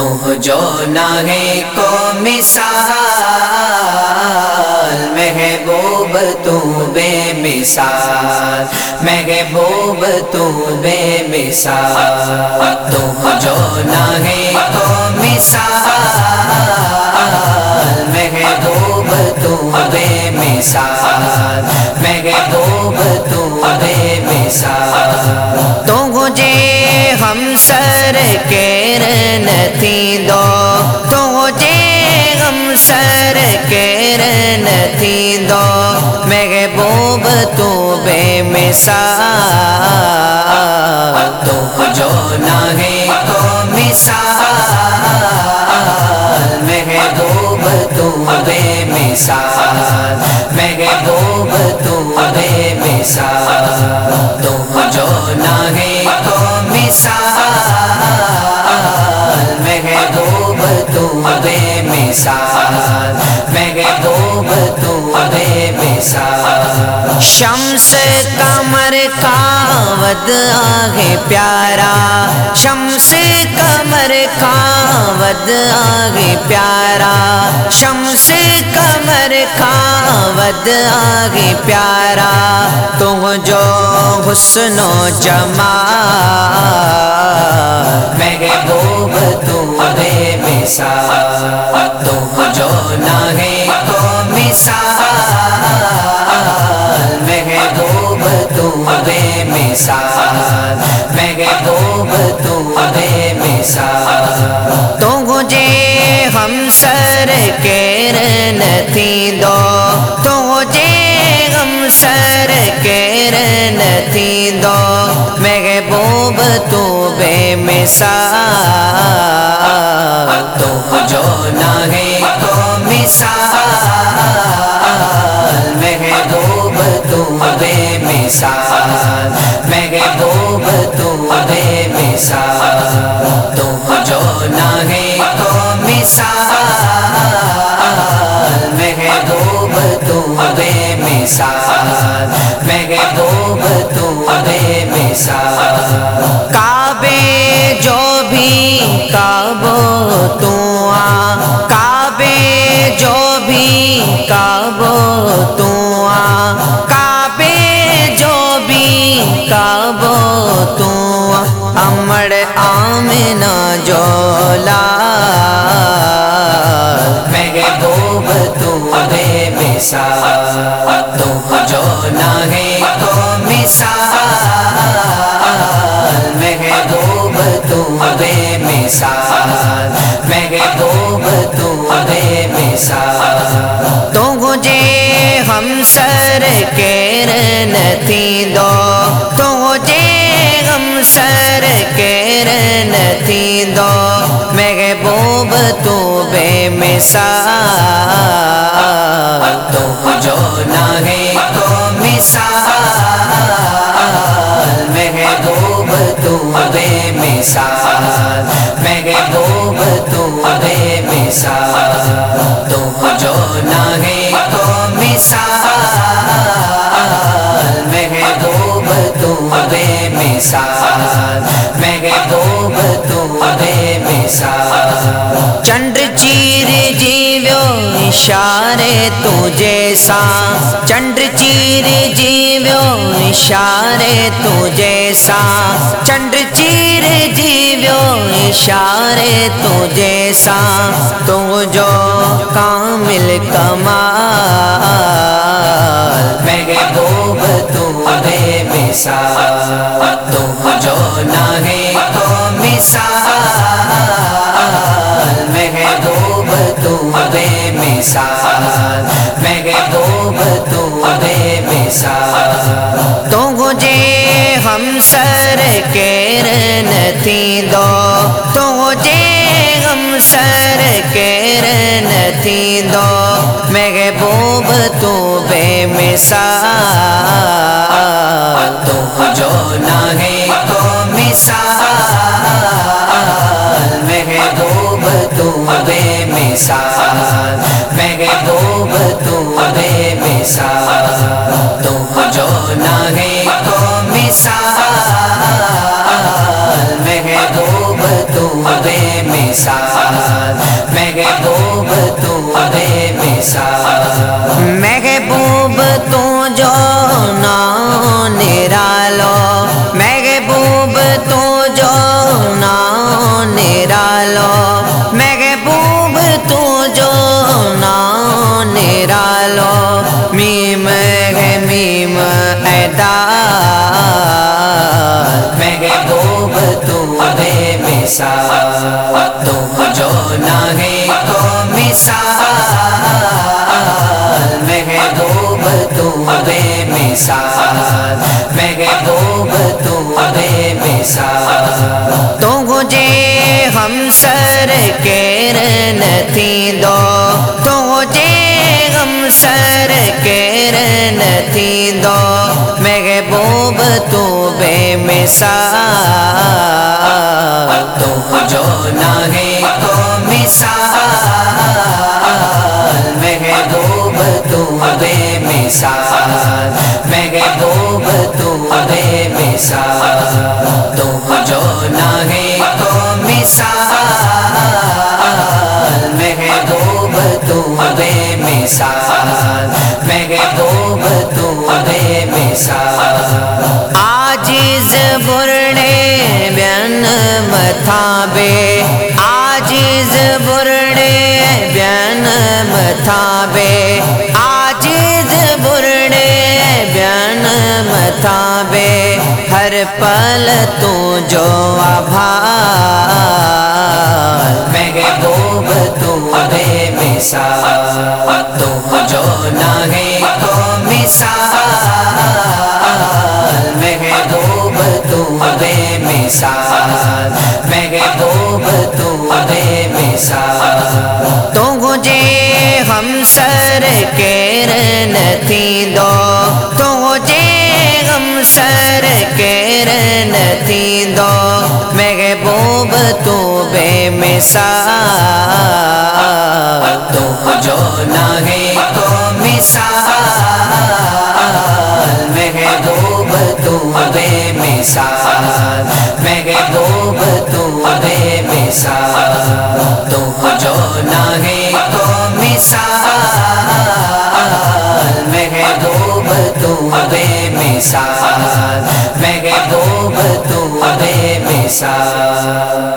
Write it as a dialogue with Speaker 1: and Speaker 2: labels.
Speaker 1: تو جو نہ کو مثال، محبوب تو بے مثال، محبوب تو بے مثال تو جو نہ کو مثال، محبوب تو بے مثال، محبوب تو بے مثال۔ تو مجھے ہم سر کے تھی دو تو مجھے ہم سر کے رن تھی دو محبوب تو بے مثال۔ تو جو نہ کو مثال۔ محبوب تو بے مثال۔ محبوب تو بے مثال۔ تو جو نہ کو مثال۔ مثال محبوب تو بے مثال۔ شمس کمر کا ود آگے پیارا۔ شمس کمر کا ود آگے پیارا۔ شمس کمر کا ود آگے پیارا۔ تم جو حسن و جمال۔ تم جو نہ کو مثال۔ محبوب تو بے مثال۔ محبوب تو بے مثال۔ تو مجھے ہم سر کے رن دو۔ تو مجھے ہم سر کے رن دو۔ محبوب تو بے مثال۔ تو جو نہ کو مثال، محبوب تو بے مثال، محبوب تو بے مثال تو جو نہ کو مثال، محبوب تو بے مثال، محبوب تو بے مثال۔ امڑ آمنا جولا محبوب تو بے مثال تو جو نہ ہے کو مثال محبوب تو بے مثال محبوب تو بے مثال تو مجھے ہم سر کے رن تھی دو تو مجھے سر تھی دو محبوب تو بے مثال۔ تو جو نہ کو مثال۔ محبوب تو بے مثال۔ محبوب تو بے مثال۔ تو جو نہ کو مثال۔ محبوب تو بے مثال۔ محبوب تو بے مثال۔ چنڈ چیر جیویو اشارے تو جیسا چنڈ چیر جیویو اشارے تو جیسا چنڈ چیر جیویو اشارے تو جیسا تو جو کامل کمال۔ محبوب تو بے مثال۔ تو مثال، محبوب تو بے مثال، محبوب تو بے مثال۔ تو مجھے ہم سر کے تھی دو۔ تو مجھے ہم سر کے تھی دو۔ محبوب تو بے مثال۔ تو جو نہ کو مثال۔ بے مثال محبوب تو بے مثال تو جو نہ ہے تو مثال محبوب تو بے مثال محبوب تو بے مثال۔ ایسا تم جو نہ ہے تو مثال محبوب تو بے مثال، محبوب تو بے مثال۔
Speaker 2: تو گجے ہم سر کیرن تھی دو۔ تو گجے ہم سر کیرن تھی دو۔ محبوب تو بے مثال
Speaker 1: تم جو نہ ہے تو مثال محبوب تو بے مثال محبوب تو بے مثال تم جو نہ ہے تو مثال محبوب تو بے مثال محبوب تو بے مثال
Speaker 2: متھابے آجز برڑے بیان متھابے ہر پل تو جو آبھار
Speaker 1: محبوب تو بے مثال تم جو نہ ہے تو مثال محبوب تو بے مثال۔
Speaker 2: سر تھی دو۔ تو گجے سر کیرن تھی دو۔ محبوب تو بے مثال۔
Speaker 1: تم جو نہ ہے تو مثال۔ محبوب تو بے مثال۔ محبوب تو بے مثال۔ تم جو نہ ہے تو مثال۔ تو بے مثال محبوب تو بے مثال۔